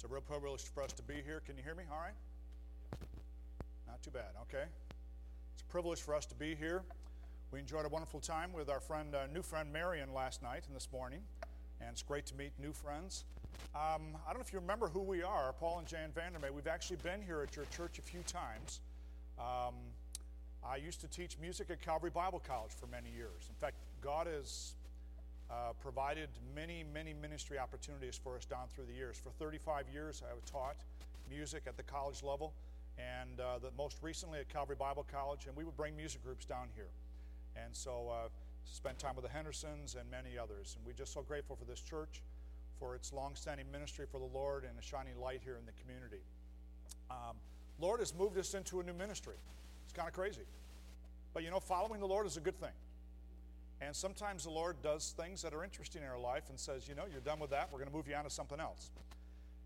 It's a real privilege for us to be here. Can you hear me? All right? Not too bad, okay? It's a privilege for us to be here. We enjoyed a wonderful time with our friend, uh, new friend Marion last night and this morning, and it's great to meet new friends. Um, I don't know if you remember who we are, Paul and Jan Vander Mey. We've actually been here at your church a few times. Um, I used to teach music at Calvary Bible College for many years. In fact, God has uh, provided many, many ministry opportunities for us down through the years. For 35 years, I have taught music at the college level, and uh, the, most recently at Calvary Bible College, and we would bring music groups down here. And so, uh, spent time with the Hendersons and many others. And we're just so grateful for this church, for its long-standing ministry for the Lord, and a shining light here in the community. Um, Lord has moved us into a new ministry. It's kind of crazy. But you know, following the Lord is a good thing. And sometimes the Lord does things that are interesting in our life and says, you know, you're done with that. We're going to move you on to something else.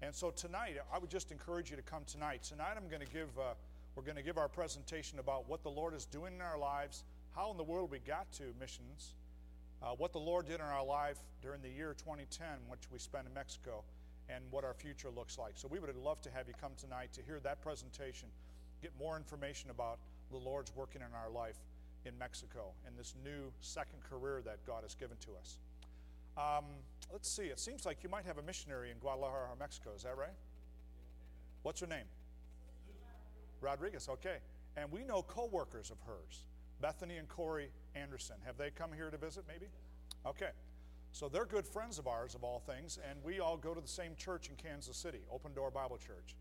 And so tonight, I would just encourage you to come tonight. Tonight, I'm going to give, uh, we're going to give our presentation about what the Lord is doing in our lives, how in the world we got to missions, uh, what the Lord did in our life during the year 2010, which we spent in Mexico, and what our future looks like. So we would love to have you come tonight to hear that presentation, get more information about the Lord's working in our life in Mexico and this new second career that God has given to us. Um, let's see, it seems like you might have a missionary in Guadalajara, Mexico. Is that right? What's her name? Rodriguez, okay. And we know co workers of hers, Bethany and Corey Anderson. Have they come here to visit, maybe? Okay. So they're good friends of ours, of all things, and we all go to the same church in Kansas City, Open Door Bible Church.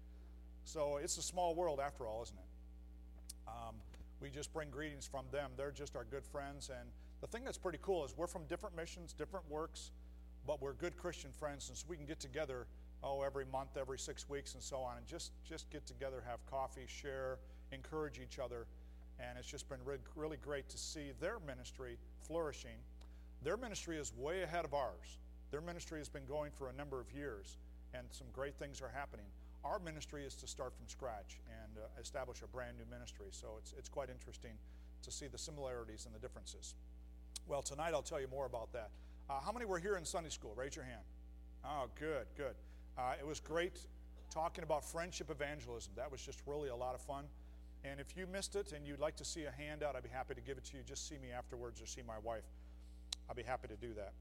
So it's a small world after all, isn't it? Um, we just bring greetings from them. They're just our good friends. And the thing that's pretty cool is we're from different missions, different works, but we're good Christian friends, and so we can get together, oh, every month, every six weeks, and so on, and just, just get together, have coffee, share, encourage each other. And it's just been really, really great to see their ministry flourishing. Their ministry is way ahead of ours. Their ministry has been going for a number of years, and some great things are happening. Our ministry is to start from scratch and uh, establish a brand new ministry. So it's, it's quite interesting to see the similarities and the differences. Well, tonight I'll tell you more about that. Uh, how many were here in Sunday school? Raise your hand. Oh, good, good. Uh, it was great talking about friendship evangelism. That was just really a lot of fun. And if you missed it and you'd like to see a handout, I'd be happy to give it to you. Just see me afterwards or see my wife. I'll be happy to do that.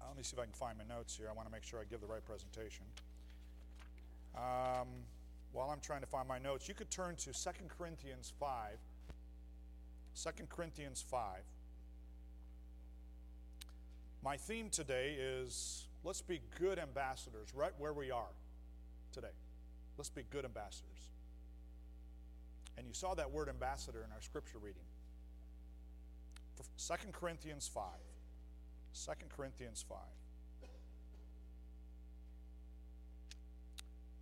Uh, let me see if I can find my notes here. I want to make sure I give the right presentation. Um, while I'm trying to find my notes, you could turn to 2 Corinthians 5. 2 Corinthians 5. My theme today is let's be good ambassadors right where we are today. Let's be good ambassadors. And you saw that word ambassador in our scripture reading. 2 Corinthians 5. 2 Corinthians 5.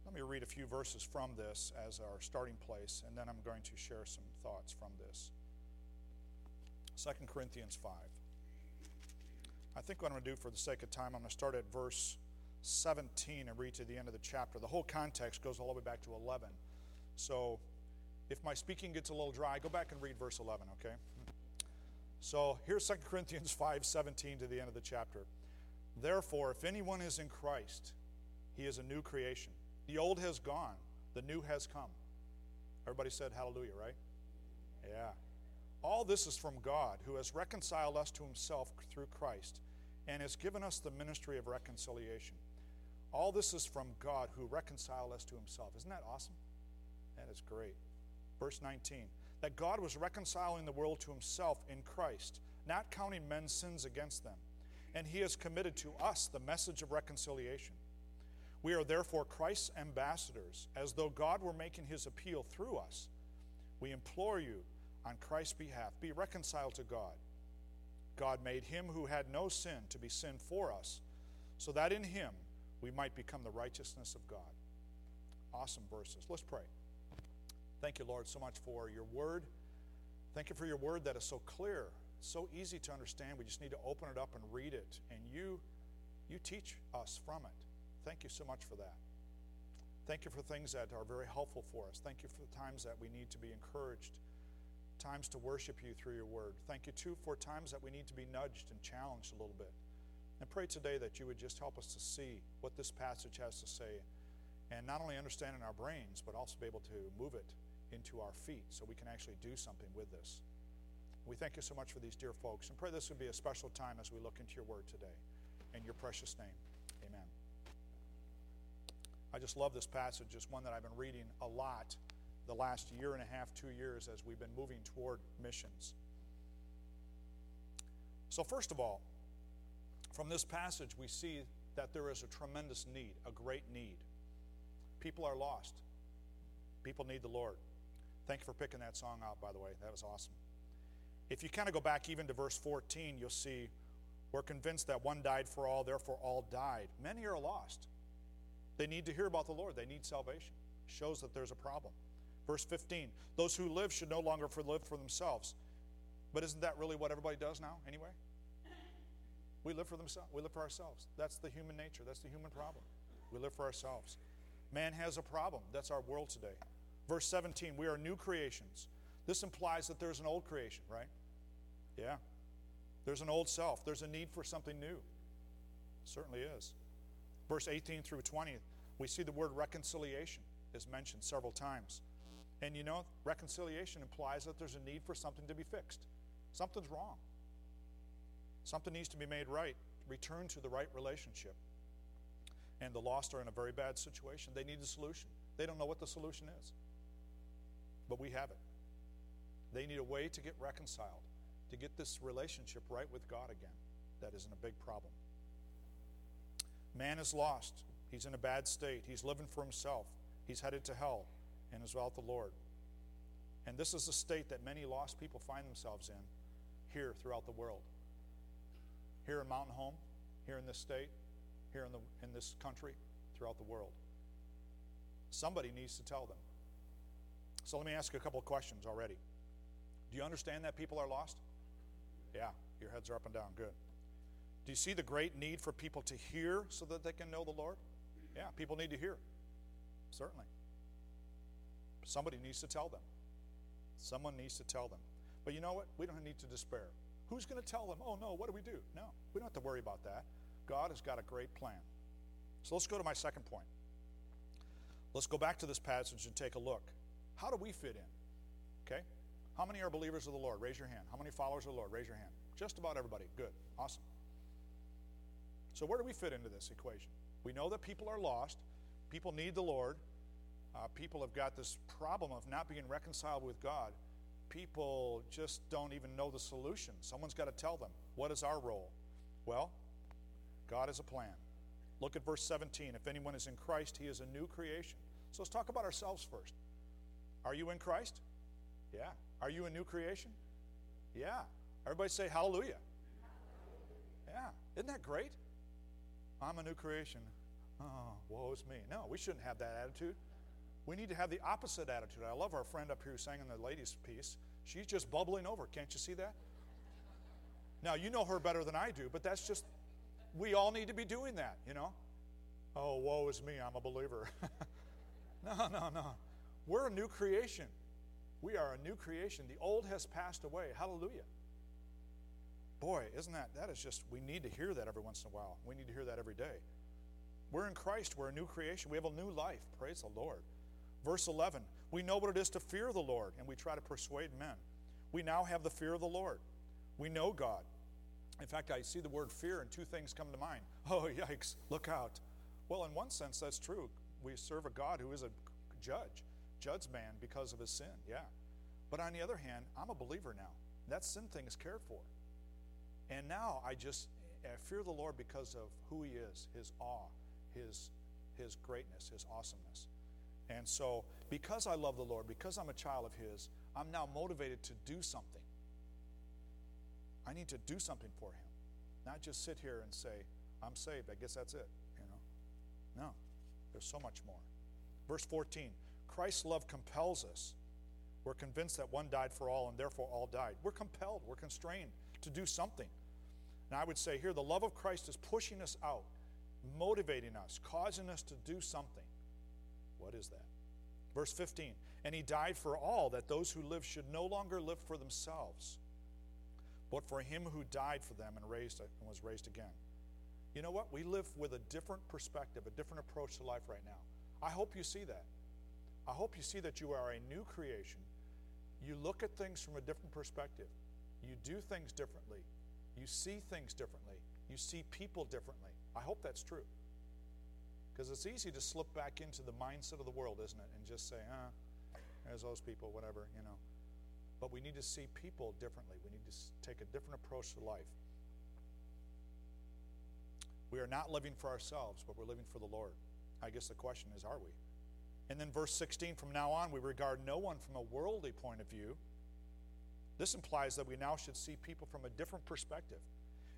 Let me read a few verses from this as our starting place, and then I'm going to share some thoughts from this. 2 Corinthians 5. I think what I'm going to do for the sake of time, I'm going to start at verse 17 and read to the end of the chapter. The whole context goes all the way back to 11. So if my speaking gets a little dry, go back and read verse 11, okay? So here's 2 Corinthians 5 17 to the end of the chapter. Therefore, if anyone is in Christ, he is a new creation. The old has gone, the new has come. Everybody said hallelujah, right? Yeah. All this is from God, who has reconciled us to himself through Christ and has given us the ministry of reconciliation. All this is from God, who reconciled us to himself. Isn't that awesome? That is great. Verse 19 that God was reconciling the world to himself in Christ, not counting men's sins against them. And he has committed to us the message of reconciliation. We are therefore Christ's ambassadors, as though God were making his appeal through us. We implore you, on Christ's behalf, be reconciled to God. God made him who had no sin to be sin for us, so that in him we might become the righteousness of God. Awesome verses. Let's pray. Thank you, Lord, so much for your word. Thank you for your word that is so clear, so easy to understand. We just need to open it up and read it, and you you teach us from it. Thank you so much for that. Thank you for things that are very helpful for us. Thank you for the times that we need to be encouraged, times to worship you through your word. Thank you, too, for times that we need to be nudged and challenged a little bit. And pray today that you would just help us to see what this passage has to say and not only understand in our brains, but also be able to move it into our feet so we can actually do something with this. We thank you so much for these dear folks and pray this would be a special time as we look into your word today. In your precious name. I just love this passage. It's one that I've been reading a lot the last year and a half, two years, as we've been moving toward missions. So, first of all, from this passage, we see that there is a tremendous need, a great need. People are lost. People need the Lord. Thank you for picking that song out, by the way. That was awesome. If you kind of go back even to verse 14, you'll see we're convinced that one died for all, therefore all died. Many are lost. They need to hear about the Lord, they need salvation. Shows that there's a problem. Verse 15 those who live should no longer live for themselves. But isn't that really what everybody does now, anyway? We live for themselves. We live for ourselves. That's the human nature. That's the human problem. We live for ourselves. Man has a problem. That's our world today. Verse 17, we are new creations. This implies that there's an old creation, right? Yeah. There's an old self. There's a need for something new. certainly is. Verse 18 through 20, we see the word reconciliation is mentioned several times. And you know, reconciliation implies that there's a need for something to be fixed. Something's wrong. Something needs to be made right, return to the right relationship. And the lost are in a very bad situation. They need a solution. They don't know what the solution is. But we have it. They need a way to get reconciled, to get this relationship right with God again. That isn't a big problem. Man is lost. He's in a bad state. He's living for himself. He's headed to hell and is without the Lord. And this is the state that many lost people find themselves in here throughout the world. Here in Mountain Home, here in this state, here in, the, in this country, throughout the world. Somebody needs to tell them. So let me ask you a couple of questions already. Do you understand that people are lost? Yeah, your heads are up and down. Good. Do you see the great need for people to hear so that they can know the Lord? Yeah, people need to hear. Certainly. Somebody needs to tell them. Someone needs to tell them. But you know what? We don't need to despair. Who's going to tell them, oh no, what do we do? No, we don't have to worry about that. God has got a great plan. So let's go to my second point. Let's go back to this passage and take a look. How do we fit in? Okay? How many are believers of the Lord? Raise your hand. How many followers of the Lord? Raise your hand. Just about everybody. Good. Awesome. So, where do we fit into this equation? We know that people are lost, people need the Lord, uh, people have got this problem of not being reconciled with God. People just don't even know the solution. Someone's got to tell them, what is our role? Well, God has a plan. Look at verse 17. If anyone is in Christ, he is a new creation. So let's talk about ourselves first. Are you in Christ? Yeah. Are you a new creation? Yeah. Everybody say hallelujah. Yeah. Isn't that great? I'm a new creation. Oh, woe is me. No, we shouldn't have that attitude. We need to have the opposite attitude. I love our friend up here who sang in the ladies' piece. She's just bubbling over. Can't you see that? Now, you know her better than I do, but that's just, we all need to be doing that, you know? Oh, woe is me, I'm a believer. no, no, no. We're a new creation. We are a new creation. The old has passed away. Hallelujah. Boy, isn't that, that is just, we need to hear that every once in a while. We need to hear that every day. We're in Christ. We're a new creation. We have a new life. Praise the Lord. Verse 11 We know what it is to fear the Lord, and we try to persuade men. We now have the fear of the Lord. We know God. In fact, I see the word fear, and two things come to mind. Oh, yikes, look out. Well, in one sense, that's true. We serve a God who is a judge, judge man because of his sin, yeah. But on the other hand, I'm a believer now. That sin thing is cared for. And now I just I fear the Lord because of who he is, his awe, his, his greatness, his awesomeness. And so, because I love the Lord, because I'm a child of His, I'm now motivated to do something. I need to do something for Him, not just sit here and say, I'm saved. I guess that's it. You know, no, there's so much more. Verse 14: Christ's love compels us. We're convinced that one died for all, and therefore all died. We're compelled. We're constrained to do something. And I would say here, the love of Christ is pushing us out, motivating us, causing us to do something. What is that? Verse 15 And he died for all, that those who live should no longer live for themselves, but for him who died for them and raised and was raised again. You know what? We live with a different perspective, a different approach to life right now. I hope you see that. I hope you see that you are a new creation. You look at things from a different perspective. You do things differently. You see things differently. You see people differently. I hope that's true. Because it's easy to slip back into the mindset of the world, isn't it? And just say, ah, there's those people, whatever, you know. But we need to see people differently. We need to take a different approach to life. We are not living for ourselves, but we're living for the Lord. I guess the question is, are we? And then verse 16 from now on, we regard no one from a worldly point of view. This implies that we now should see people from a different perspective.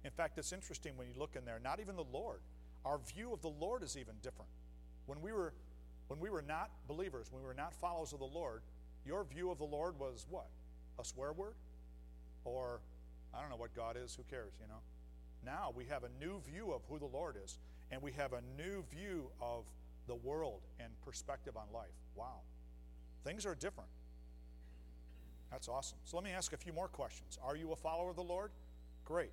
In fact, it's interesting when you look in there, not even the Lord. Our view of the Lord is even different. When we were when we were not believers, when we were not followers of the Lord, your view of the Lord was what? A swear word? Or I don't know what God is, who cares, you know? Now we have a new view of who the Lord is, and we have a new view of the world and perspective on life. Wow. Things are different. That's awesome. So let me ask a few more questions. Are you a follower of the Lord? Great.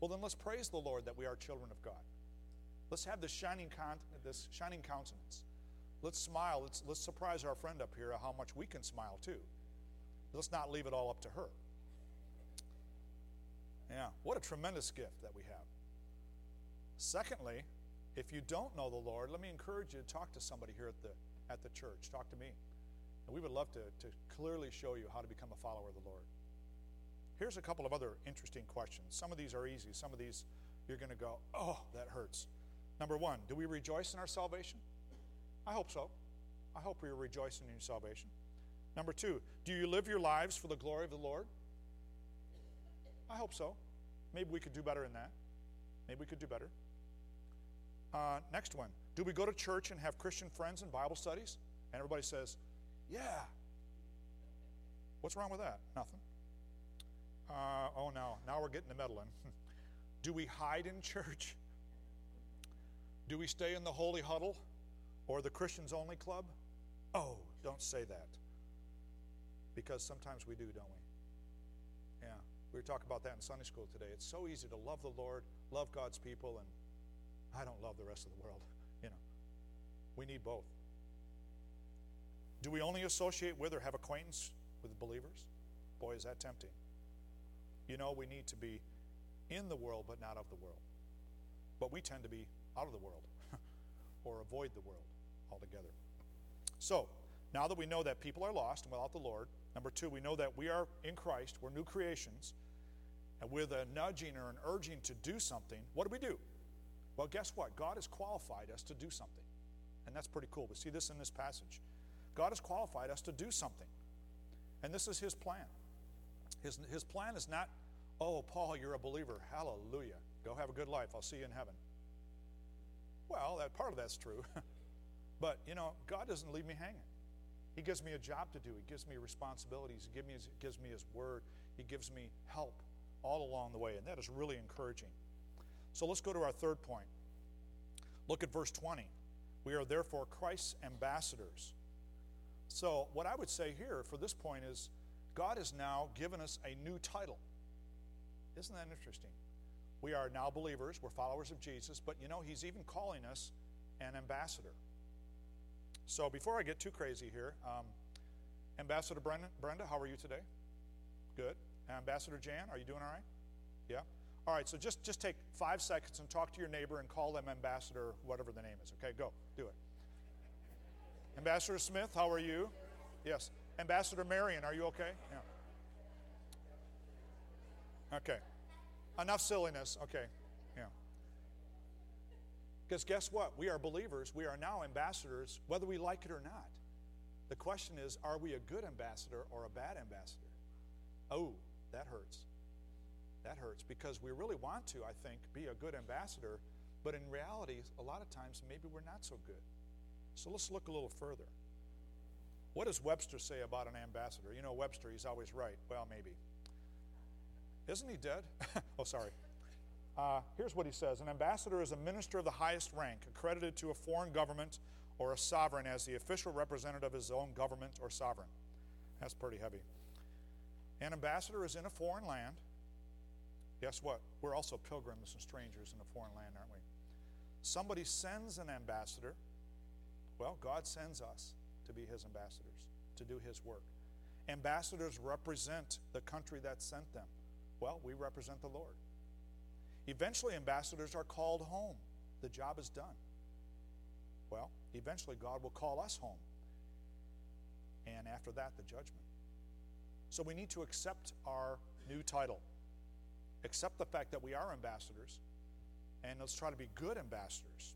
Well, then let's praise the Lord that we are children of God. Let's have this shining, con- this shining countenance. Let's smile. Let's, let's surprise our friend up here how much we can smile too. Let's not leave it all up to her. Yeah, what a tremendous gift that we have. Secondly, if you don't know the Lord, let me encourage you to talk to somebody here at the, at the church. Talk to me. And we would love to, to clearly show you how to become a follower of the Lord. Here's a couple of other interesting questions. Some of these are easy, some of these you're going to go, oh, that hurts. Number one, do we rejoice in our salvation? I hope so. I hope are rejoicing in your salvation. Number two, do you live your lives for the glory of the Lord? I hope so. Maybe we could do better in that. Maybe we could do better. Uh, next one. Do we go to church and have Christian friends and Bible studies? And everybody says, yeah. What's wrong with that? Nothing. Uh, oh, no. Now we're getting to meddling. do we hide in church? Do we stay in the holy huddle or the Christians only club? Oh, don't say that. Because sometimes we do, don't we? Yeah. We were talking about that in Sunday school today. It's so easy to love the Lord, love God's people, and I don't love the rest of the world. You know, we need both. Do we only associate with or have acquaintance with believers? Boy, is that tempting. You know, we need to be in the world, but not of the world. But we tend to be out of the world or avoid the world altogether. So, now that we know that people are lost and without the Lord, number two, we know that we are in Christ, we're new creations, and with a nudging or an urging to do something, what do we do? Well, guess what? God has qualified us to do something. And that's pretty cool. We see this in this passage. God has qualified us to do something. And this is His plan. His, his plan is not, oh, Paul, you're a believer. Hallelujah. Go have a good life. I'll see you in heaven. Well, that part of that's true. but, you know, God doesn't leave me hanging. He gives me a job to do. He gives me responsibilities. He gives me his, gives me his word. He gives me help all along the way. And that is really encouraging. So let's go to our third point. Look at verse 20. We are therefore Christ's ambassadors. So, what I would say here for this point is God has now given us a new title. Isn't that interesting? We are now believers, we're followers of Jesus, but you know, He's even calling us an ambassador. So, before I get too crazy here, um, Ambassador Brenda, Brenda, how are you today? Good. Ambassador Jan, are you doing all right? Yeah? All right, so just, just take five seconds and talk to your neighbor and call them ambassador, whatever the name is. Okay, go, do it. Ambassador Smith, how are you? Yes. Ambassador Marion, are you okay? Yeah. Okay. Enough silliness. Okay. Yeah. Because guess what? We are believers. We are now ambassadors, whether we like it or not. The question is are we a good ambassador or a bad ambassador? Oh, that hurts. That hurts because we really want to, I think, be a good ambassador, but in reality, a lot of times maybe we're not so good. So let's look a little further. What does Webster say about an ambassador? You know, Webster, he's always right. Well, maybe. Isn't he dead? oh, sorry. Uh, here's what he says An ambassador is a minister of the highest rank, accredited to a foreign government or a sovereign as the official representative of his own government or sovereign. That's pretty heavy. An ambassador is in a foreign land Guess what? We're also pilgrims and strangers in a foreign land, aren't we? Somebody sends an ambassador Well, God sends us to be His ambassadors, to do His work. Ambassadors represent the country that sent them. Well, we represent the Lord. Eventually, ambassadors are called home. The job is done. Well, eventually, God will call us home. And after that, the judgment. So we need to accept our new title, accept the fact that we are ambassadors, and let's try to be good ambassadors.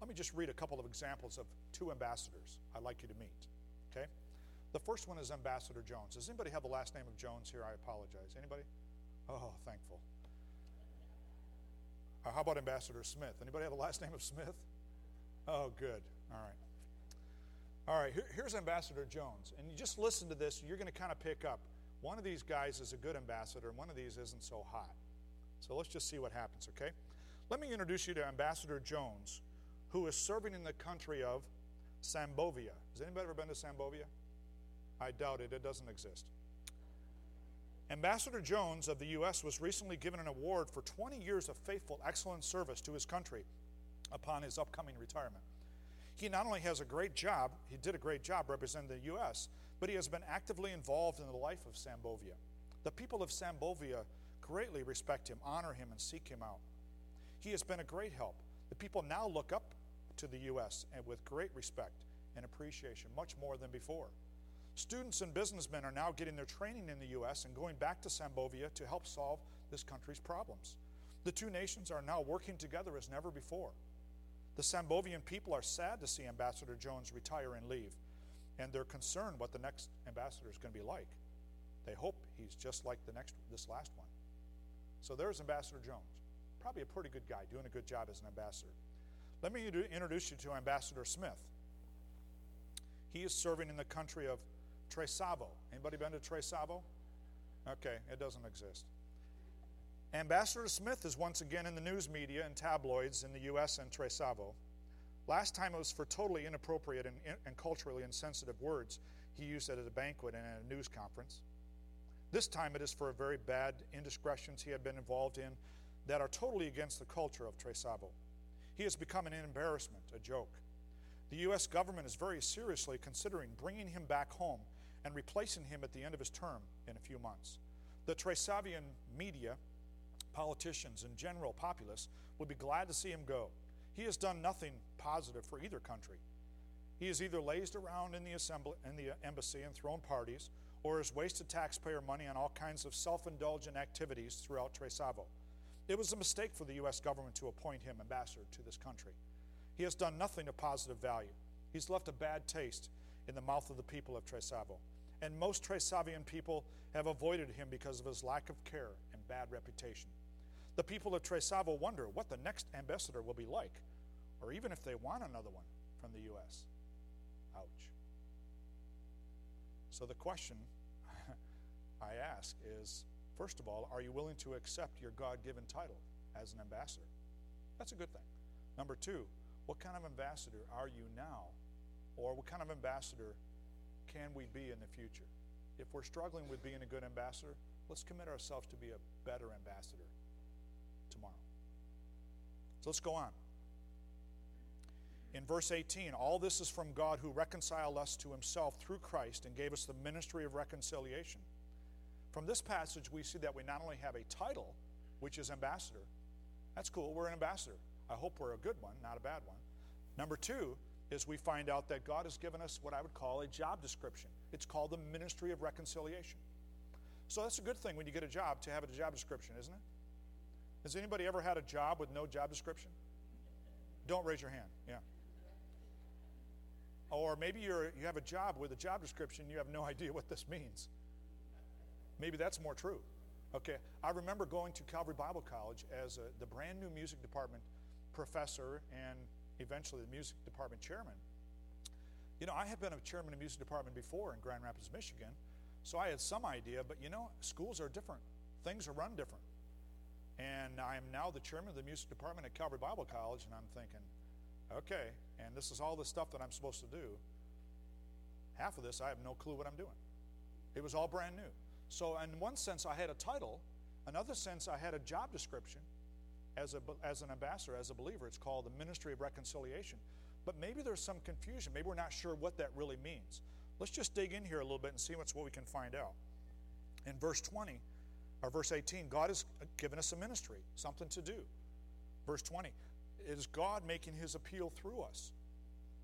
Let me just read a couple of examples of two ambassadors I'd like you to meet. Okay? The first one is Ambassador Jones. Does anybody have the last name of Jones here? I apologize. Anybody? Oh, thankful. Uh, how about Ambassador Smith? Anybody have the last name of Smith? Oh, good. All right. All right, here, here's Ambassador Jones. And you just listen to this, you're going to kind of pick up. One of these guys is a good ambassador, and one of these isn't so hot. So let's just see what happens, okay? Let me introduce you to Ambassador Jones, who is serving in the country of Zambovia. Has anybody ever been to Zambovia? I doubt it, it doesn't exist. Ambassador Jones of the U.S. was recently given an award for 20 years of faithful, excellent service to his country upon his upcoming retirement. He not only has a great job, he did a great job representing the U.S., but he has been actively involved in the life of Zambovia. The people of Zambovia greatly respect him, honor him, and seek him out. He has been a great help. The people now look up to the U.S. and with great respect and appreciation, much more than before. Students and businessmen are now getting their training in the U.S. and going back to Zambovia to help solve this country's problems. The two nations are now working together as never before. The Zambovian people are sad to see Ambassador Jones retire and leave, and they're concerned what the next ambassador is going to be like. They hope he's just like the next, this last one. So there's Ambassador Jones. Probably a pretty good guy, doing a good job as an ambassador. Let me introduce you to Ambassador Smith. He is serving in the country of Tres Savo. Anybody been to Tres Savo? Okay, it doesn't exist. Ambassador Smith is once again in the news media and tabloids in the U.S. and Tres Savo. Last time it was for totally inappropriate and, and culturally insensitive words he used at a banquet and at a news conference. This time it is for very bad indiscretions he had been involved in that are totally against the culture of Tres Savo. He has become an embarrassment, a joke. The U.S. government is very seriously considering bringing him back home and replacing him at the end of his term in a few months. The Tresavian media, politicians, and general populace would be glad to see him go. He has done nothing positive for either country. He has either lazed around in the, assembly, in the embassy and thrown parties, or has wasted taxpayer money on all kinds of self indulgent activities throughout Tresavo. It was a mistake for the U.S. government to appoint him ambassador to this country. He has done nothing of positive value. He's left a bad taste in the mouth of the people of Tresavo. And most Tresavian people have avoided him because of his lack of care and bad reputation. The people of Tresavo wonder what the next ambassador will be like, or even if they want another one from the U.S. Ouch. So the question I ask is first of all, are you willing to accept your God given title as an ambassador? That's a good thing. Number two, what kind of ambassador are you now or what kind of ambassador can we be in the future? If we're struggling with being a good ambassador, let's commit ourselves to be a better ambassador tomorrow. So let's go on. In verse 18, all this is from God who reconciled us to himself through Christ and gave us the ministry of reconciliation. From this passage, we see that we not only have a title, which is ambassador. That's cool, we're an ambassador. I hope we're a good one, not a bad one. Number two, is we find out that God has given us what I would call a job description. It's called the ministry of reconciliation. So that's a good thing when you get a job to have a job description, isn't it? Has anybody ever had a job with no job description? Don't raise your hand. Yeah. Or maybe you're, you have a job with a job description, you have no idea what this means. Maybe that's more true. Okay, I remember going to Calvary Bible College as a, the brand new music department professor and eventually the music department chairman. You know, I had been a chairman of music department before in Grand Rapids, Michigan, so I had some idea, but you know, schools are different. Things are run different. And I am now the chairman of the music department at Calvary Bible College, and I'm thinking, okay, and this is all the stuff that I'm supposed to do. Half of this, I have no clue what I'm doing. It was all brand new. So, in one sense, I had a title. Another sense, I had a job description. as, a, as an ambassador, as a believer, it's called the ministry of reconciliation. But maybe there's some confusion. Maybe we're not sure what that really means. Let's just dig in here a little bit and see what's what we can find out. In verse 20, or verse 18, God has given us a ministry, something to do. Verse 20, it is God making his appeal through us.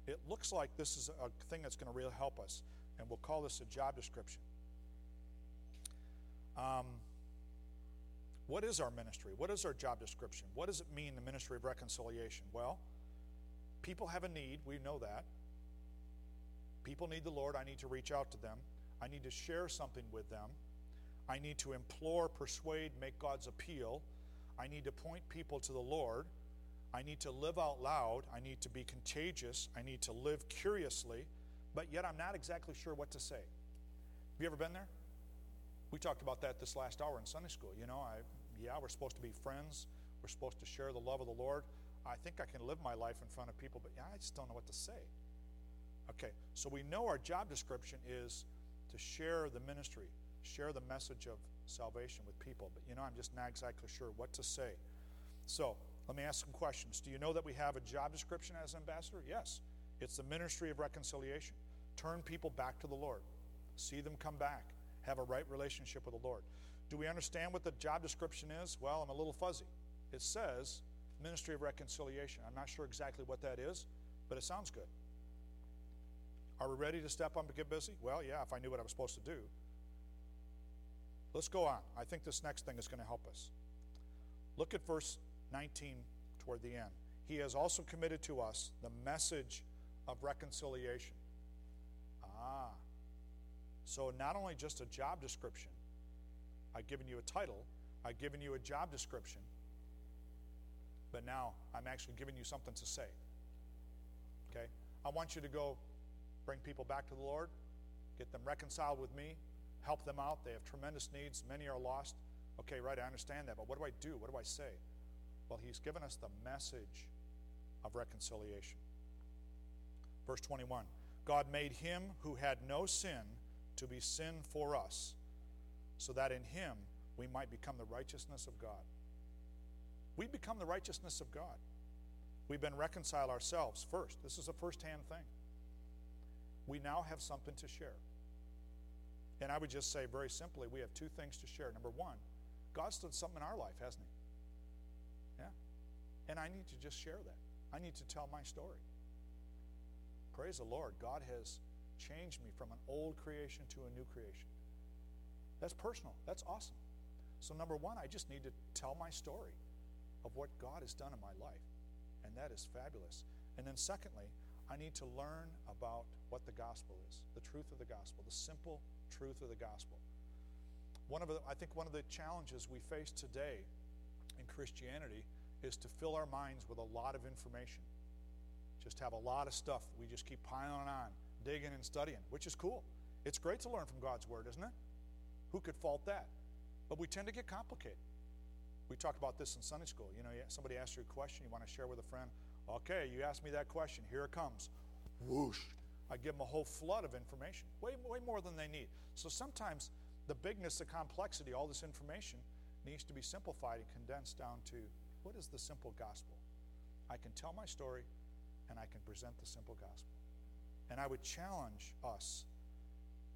It looks like this is a thing that's going to really help us, and we'll call this a job description. Um, what is our ministry? What is our job description? What does it mean, the ministry of reconciliation? Well, people have a need. We know that. People need the Lord. I need to reach out to them. I need to share something with them. I need to implore, persuade, make God's appeal. I need to point people to the Lord. I need to live out loud. I need to be contagious. I need to live curiously, but yet I'm not exactly sure what to say. Have you ever been there? We talked about that this last hour in Sunday school. You know, I, yeah, we're supposed to be friends. We're supposed to share the love of the Lord. I think I can live my life in front of people, but yeah, I just don't know what to say. Okay, so we know our job description is to share the ministry, share the message of salvation with people, but you know, I'm just not exactly sure what to say. So let me ask some questions. Do you know that we have a job description as ambassador? Yes. It's the ministry of reconciliation. Turn people back to the Lord, see them come back, have a right relationship with the Lord. Do we understand what the job description is? Well, I'm a little fuzzy. It says ministry of reconciliation. I'm not sure exactly what that is, but it sounds good. Are we ready to step up and get busy? Well, yeah, if I knew what I was supposed to do. Let's go on. I think this next thing is going to help us. Look at verse 19 toward the end. He has also committed to us the message of reconciliation. Ah. So, not only just a job description, I've given you a title, I've given you a job description, but now I'm actually giving you something to say. Okay? I want you to go bring people back to the Lord, get them reconciled with me, help them out. They have tremendous needs. Many are lost. Okay, right, I understand that, but what do I do? What do I say? Well, He's given us the message of reconciliation. Verse 21 God made Him who had no sin to be sin for us, so that in Him we might become the righteousness of God. We become the righteousness of God. We've been reconciled ourselves first. This is a first hand thing we now have something to share. And I would just say very simply, we have two things to share. Number one, God's done something in our life, hasn't He? Yeah. And I need to just share that. I need to tell my story. Praise the Lord. God has changed me from an old creation to a new creation. That's personal. That's awesome. So, number one, I just need to tell my story of what God has done in my life. And that is fabulous. And then, secondly, I need to learn about what the gospel is, the truth of the gospel, the simple truth of the gospel. One of the, I think one of the challenges we face today in Christianity is to fill our minds with a lot of information. Just have a lot of stuff. We just keep piling on, digging and studying, which is cool. It's great to learn from God's word, isn't it? Who could fault that? But we tend to get complicated. We talked about this in Sunday school. You know, somebody asks you a question, you want to share with a friend. Okay, you asked me that question. Here it comes. Whoosh. I give them a whole flood of information, way, way more than they need. So sometimes the bigness, the complexity, all this information needs to be simplified and condensed down to what is the simple gospel? I can tell my story and I can present the simple gospel. And I would challenge us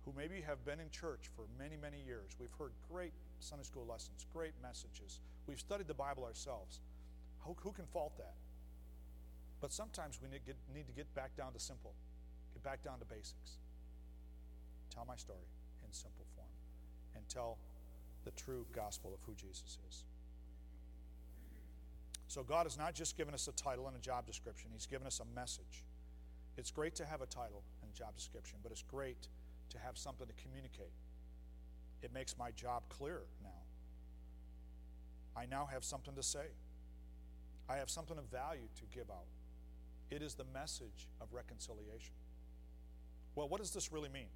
who maybe have been in church for many, many years. We've heard great Sunday school lessons, great messages. We've studied the Bible ourselves. Who, who can fault that? But sometimes we need, get, need to get back down to simple, get back down to basics. Tell my story in simple form and tell the true gospel of who Jesus is. So, God has not just given us a title and a job description, He's given us a message. It's great to have a title and job description, but it's great to have something to communicate. It makes my job clearer now. I now have something to say, I have something of value to give out. It is the message of reconciliation. Well, what does this really mean?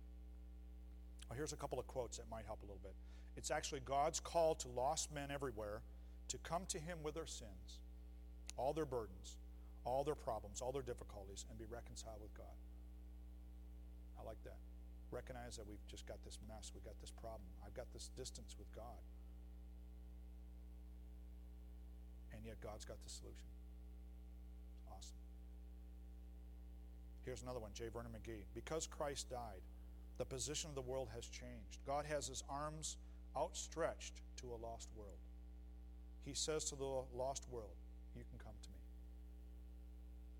Well, here's a couple of quotes that might help a little bit. It's actually God's call to lost men everywhere to come to Him with their sins, all their burdens, all their problems, all their difficulties, and be reconciled with God. I like that. Recognize that we've just got this mess, we've got this problem, I've got this distance with God. And yet God's got the solution. It's awesome. Here's another one, J. Vernon McGee. Because Christ died, the position of the world has changed. God has his arms outstretched to a lost world. He says to the lost world, You can come to me.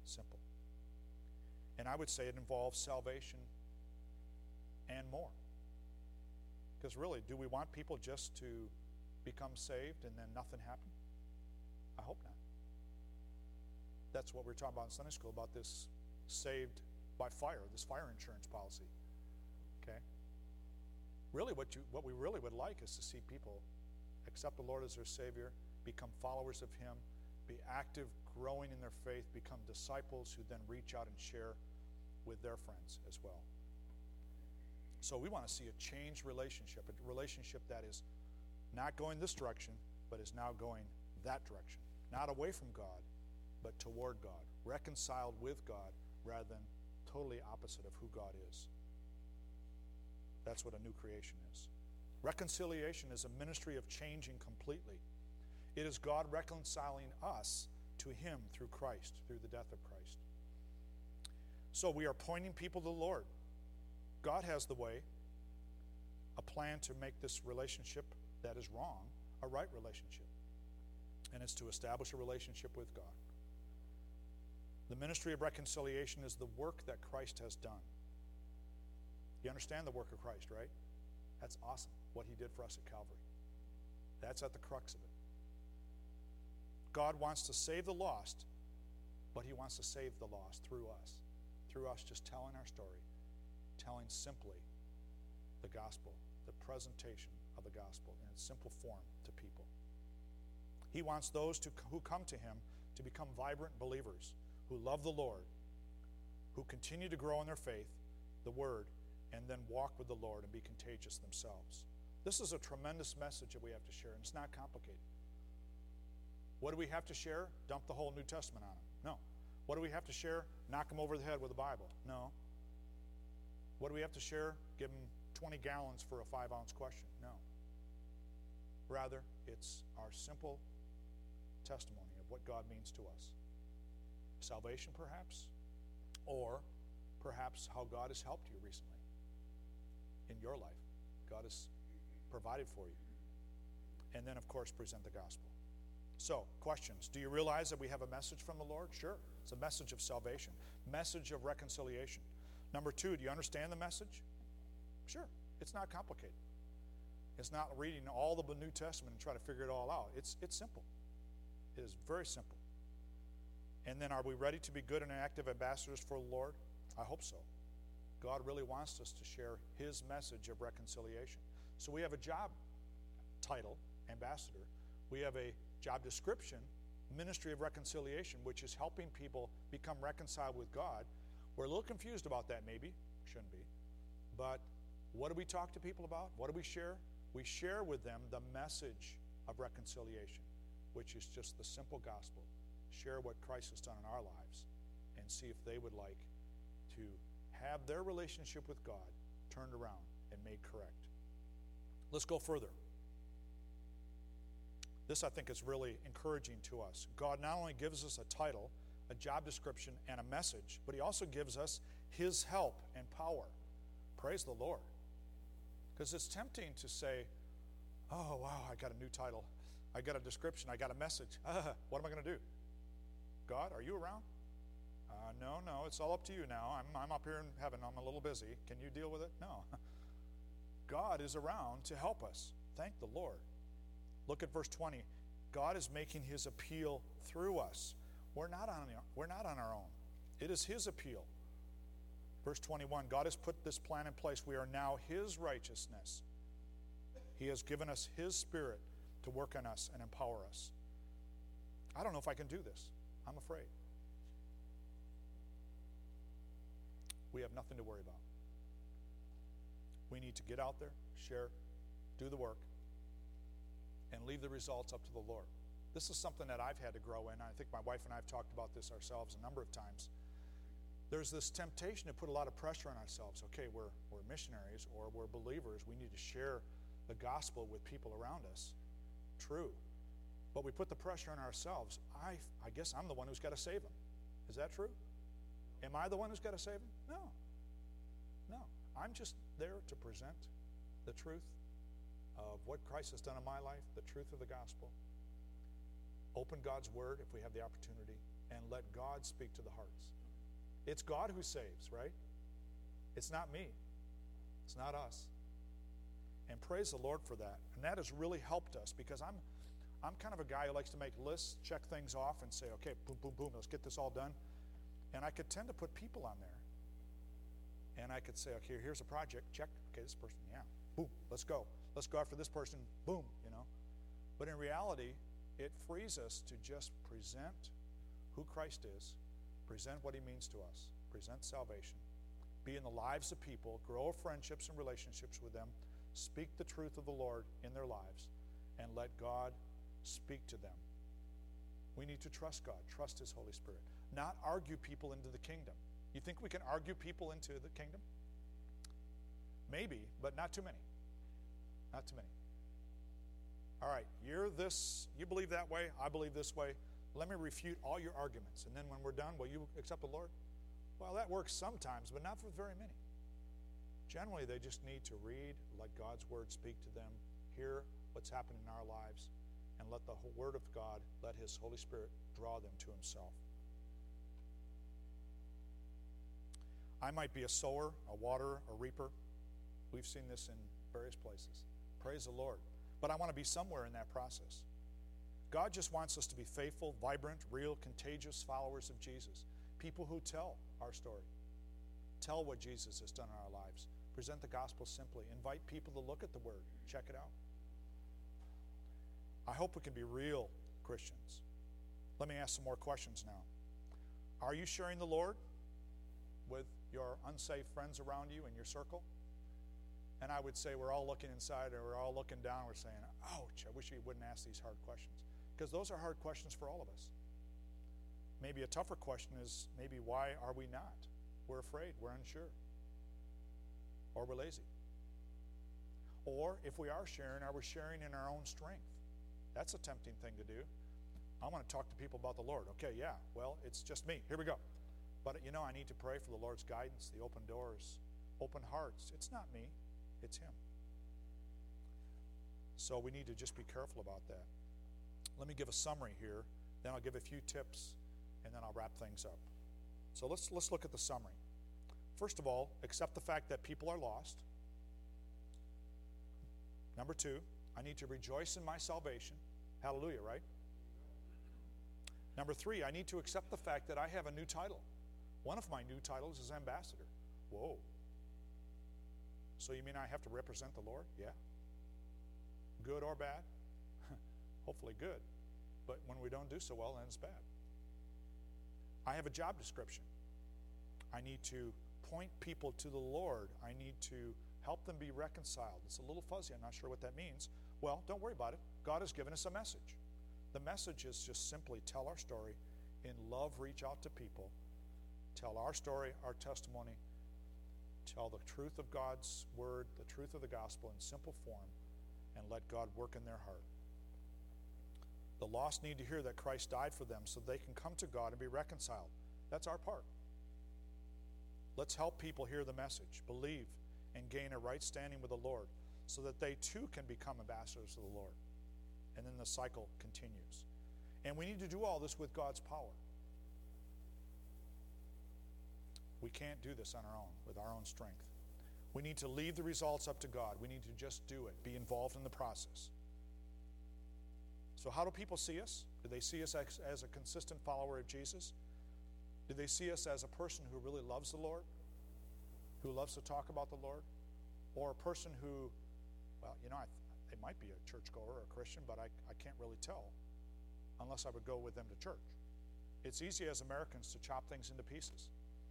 Simple. And I would say it involves salvation and more. Because really, do we want people just to become saved and then nothing happen? I hope not. That's what we are talking about in Sunday school about this saved by fire, this fire insurance policy. Okay? Really, what, you, what we really would like is to see people accept the Lord as their Savior, become followers of Him, be active, growing in their faith, become disciples who then reach out and share with their friends as well. So we want to see a changed relationship, a relationship that is not going this direction, but is now going that direction. Not away from God, but toward God, reconciled with God rather than totally opposite of who God is. That's what a new creation is. Reconciliation is a ministry of changing completely. It is God reconciling us to Him through Christ, through the death of Christ. So we are pointing people to the Lord. God has the way, a plan to make this relationship that is wrong a right relationship. And it's to establish a relationship with God. The ministry of reconciliation is the work that Christ has done. You understand the work of Christ, right? That's awesome, what he did for us at Calvary. That's at the crux of it. God wants to save the lost, but he wants to save the lost through us, through us just telling our story, telling simply the gospel, the presentation of the gospel in its simple form to people. He wants those to, who come to him to become vibrant believers who love the Lord, who continue to grow in their faith, the Word, and then walk with the Lord and be contagious themselves. This is a tremendous message that we have to share, and it's not complicated. What do we have to share? Dump the whole New Testament on them. What do we have to share? Knock them over the head with the Bible. No. What do we have to share? Give them 20 gallons for a five ounce question. No. Rather, it's our simple testimony of what God means to us salvation, perhaps, or perhaps how God has helped you recently in your life. God has provided for you. And then, of course, present the gospel. So, questions. Do you realize that we have a message from the Lord? Sure. It's a message of salvation, message of reconciliation. Number two, do you understand the message? Sure. It's not complicated. It's not reading all the New Testament and trying to figure it all out. It's, it's simple. It is very simple. And then, are we ready to be good and active ambassadors for the Lord? I hope so. God really wants us to share His message of reconciliation. So, we have a job title, ambassador. We have a job description, ministry of reconciliation, which is helping people become reconciled with God. We're a little confused about that, maybe. Shouldn't be. But what do we talk to people about? What do we share? We share with them the message of reconciliation, which is just the simple gospel share what Christ has done in our lives and see if they would like to have their relationship with God turned around and made correct. Let's go further. This, I think, is really encouraging to us. God not only gives us a title, a job description, and a message, but He also gives us His help and power. Praise the Lord. Because it's tempting to say, oh, wow, I got a new title. I got a description. I got a message. what am I going to do? God, are you around? Uh, no, no, it's all up to you now. I'm, I'm up here in heaven. I'm a little busy. Can you deal with it? No. God is around to help us. Thank the Lord. Look at verse 20. God is making his appeal through us. We're not on, we're not on our own, it is his appeal. Verse 21 God has put this plan in place. We are now his righteousness. He has given us his spirit to work on us and empower us. I don't know if I can do this. I'm afraid. We have nothing to worry about. We need to get out there, share, do the work, and leave the results up to the Lord. This is something that I've had to grow in. I think my wife and I have talked about this ourselves a number of times. There's this temptation to put a lot of pressure on ourselves. Okay, we're, we're missionaries or we're believers. We need to share the gospel with people around us. True. but we put the pressure on ourselves. I, I guess I'm the one who's got to save them. Is that true? Am I the one who's got to save them? No. No. I'm just there to present the truth of what Christ has done in my life, the truth of the gospel. Open God's word if we have the opportunity, and let God speak to the hearts. It's God who saves, right? It's not me, it's not us. And praise the Lord for that. And that has really helped us because I'm, I'm kind of a guy who likes to make lists, check things off, and say, okay, boom, boom, boom, let's get this all done. And I could tend to put people on there. And I could say, okay, here's a project, check. Okay, this person, yeah, boom, let's go. Let's go after this person, boom, you know. But in reality, it frees us to just present who Christ is, present what he means to us, present salvation, be in the lives of people, grow friendships and relationships with them, speak the truth of the Lord in their lives, and let God speak to them. We need to trust God, trust His Holy Spirit, not argue people into the kingdom. You think we can argue people into the kingdom? Maybe, but not too many. Not too many. All right, you're this, you believe that way, I believe this way. Let me refute all your arguments. And then when we're done, will you accept the Lord? Well, that works sometimes, but not for very many. Generally, they just need to read, let God's word speak to them, hear what's happened in our lives, and let the word of God, let His Holy Spirit draw them to Himself. I might be a sower, a waterer, a reaper. We've seen this in various places. Praise the Lord. But I want to be somewhere in that process. God just wants us to be faithful, vibrant, real, contagious followers of Jesus. People who tell our story, tell what Jesus has done in our lives, present the gospel simply, invite people to look at the word, check it out. I hope we can be real Christians. Let me ask some more questions now. Are you sharing the Lord with your unsafe friends around you in your circle? And I would say we're all looking inside or we're all looking down. We're saying, ouch, I wish you wouldn't ask these hard questions. Because those are hard questions for all of us. Maybe a tougher question is maybe why are we not? We're afraid, we're unsure, or we're lazy. Or if we are sharing, are we sharing in our own strength? That's a tempting thing to do. I want to talk to people about the Lord. Okay, yeah, well, it's just me. Here we go. But you know, I need to pray for the Lord's guidance, the open doors, open hearts. It's not me, it's Him. So we need to just be careful about that. Let me give a summary here, then I'll give a few tips, and then I'll wrap things up. So let's, let's look at the summary. First of all, accept the fact that people are lost. Number two, I need to rejoice in my salvation. Hallelujah, right? Number three, I need to accept the fact that I have a new title. One of my new titles is ambassador. Whoa. So you mean I have to represent the Lord? Yeah. Good or bad? Hopefully good. But when we don't do so well, then it's bad. I have a job description. I need to point people to the Lord. I need to help them be reconciled. It's a little fuzzy. I'm not sure what that means. Well, don't worry about it. God has given us a message. The message is just simply tell our story, in love, reach out to people, tell our story, our testimony, tell the truth of God's word, the truth of the gospel in simple form, and let God work in their heart. The lost need to hear that Christ died for them so they can come to God and be reconciled. That's our part. Let's help people hear the message, believe, and gain a right standing with the Lord so that they too can become ambassadors of the Lord. And then the cycle continues. And we need to do all this with God's power. We can't do this on our own, with our own strength. We need to leave the results up to God. We need to just do it, be involved in the process. So, how do people see us? Do they see us as, a consistent follower of Jesus? Do they see us as a person who really loves the Lord? Who loves to talk about the Lord? Or a person who, well, you know, I, they might be a churchgoer or a Christian, but I, I can't really tell unless I would go with them to church. It's easy as Americans to chop things into pieces.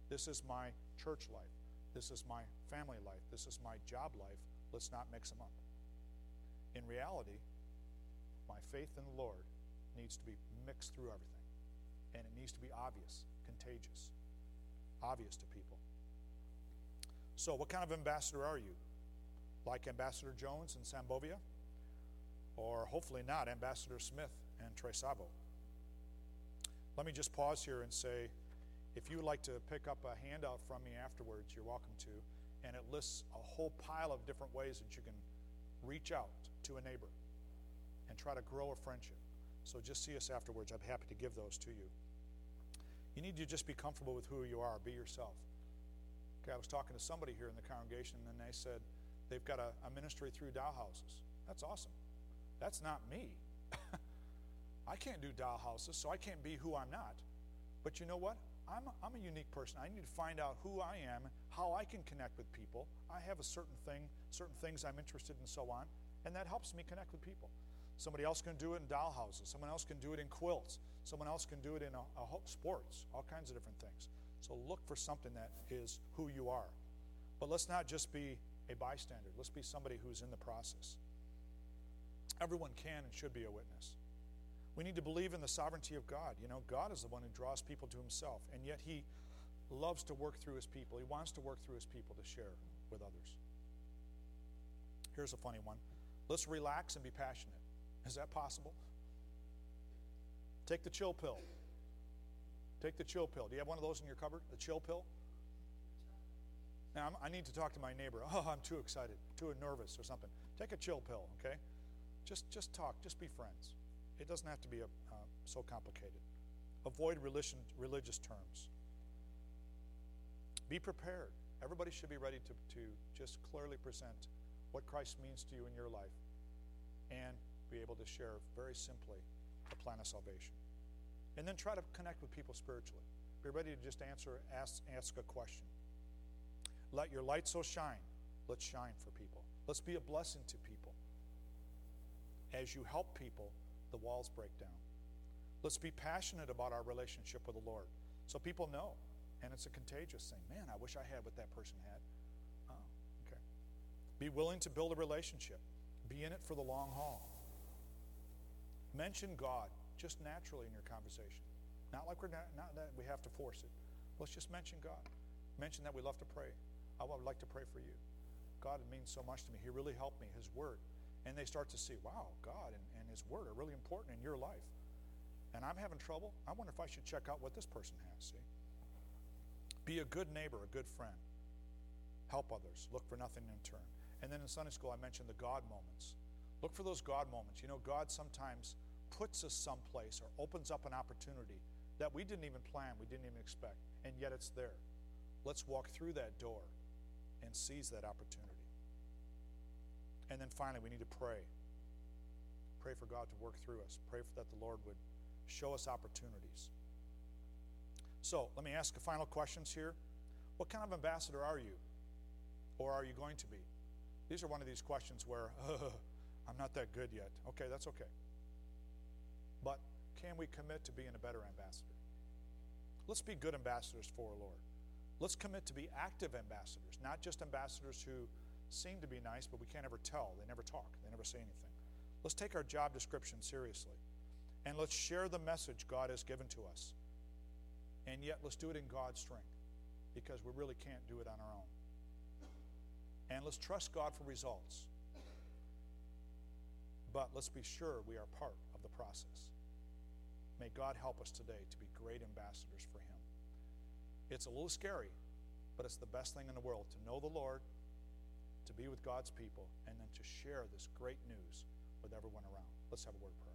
This is my church life. This is my family life. This is my job life. Let's not mix them up. In reality, my faith in the Lord needs to be mixed through everything. And it needs to be obvious, contagious, obvious to people. So, what kind of ambassador are you? Like Ambassador Jones in Zambovia? Or hopefully not, Ambassador Smith and Tres Sabo. Let me just pause here and say if you would like to pick up a handout from me afterwards, you're welcome to. And it lists a whole pile of different ways that you can reach out to a neighbor and try to grow a friendship. So just see us afterwards. I'm happy to give those to you. You need to just be comfortable with who you are, be yourself. Okay, I was talking to somebody here in the congregation, and they said they've got a, a ministry through doll houses. That's awesome. That's not me. I can't do doll houses, so I can't be who I'm not. But you know what? I'm a, I'm a unique person. I need to find out who I am, how I can connect with people. I have a certain thing, certain things I'm interested in, so on, and that helps me connect with people. Somebody else can do it in doll houses. Someone else can do it in quilts. Someone else can do it in a, a sports, all kinds of different things. So look for something that is who you are. But let's not just be a bystander. Let's be somebody who's in the process. Everyone can and should be a witness. We need to believe in the sovereignty of God. You know, God is the one who draws people to himself, and yet he loves to work through his people. He wants to work through his people to share with others. Here's a funny one. Let's relax and be passionate. Is that possible? Take the chill pill. Take the chill pill. Do you have one of those in your cupboard? The chill pill? Now, I'm, i need to talk to my neighbor. Oh, I'm too excited, too nervous, or something. Take a chill pill, okay? Just, just talk. Just be friends. It doesn't have to be a, uh, so complicated. Avoid religion, religious terms. Be prepared. Everybody should be ready to, to just clearly present what Christ means to you in your life and be able to share very simply the plan of salvation. And then try to connect with people spiritually. Be ready to just answer, ask, ask a question. Let your light so shine. Let's shine for people. Let's be a blessing to people. As you help people, the walls break down. Let's be passionate about our relationship with the Lord so people know. And it's a contagious thing. Man, I wish I had what that person had. Oh, okay. Be willing to build a relationship, be in it for the long haul. Mention God just naturally in your conversation. Not like we're not, not that we have to force it. Let's just mention God. Mention that we love to pray. I would like to pray for you. God means so much to me. He really helped me. His word and they start to see, wow, God and, and His Word are really important in your life. And I'm having trouble. I wonder if I should check out what this person has, see? Be a good neighbor, a good friend. Help others. Look for nothing in turn. And then in Sunday school, I mentioned the God moments. Look for those God moments. You know, God sometimes puts us someplace or opens up an opportunity that we didn't even plan, we didn't even expect, and yet it's there. Let's walk through that door and seize that opportunity. And then finally, we need to pray. Pray for God to work through us. Pray for that the Lord would show us opportunities. So, let me ask a final questions here. What kind of ambassador are you? Or are you going to be? These are one of these questions where, I'm not that good yet. Okay, that's okay. But can we commit to being a better ambassador? Let's be good ambassadors for our Lord. Let's commit to be active ambassadors, not just ambassadors who seem to be nice, but we can't ever tell. They never talk, they never say anything. Let's take our job description seriously and let's share the message God has given to us. And yet, let's do it in God's strength because we really can't do it on our own. And let's trust God for results. But let's be sure we are part of the process. May God help us today to be great ambassadors for Him. It's a little scary, but it's the best thing in the world to know the Lord to be with God's people, and then to share this great news with everyone around. Let's have a word of prayer.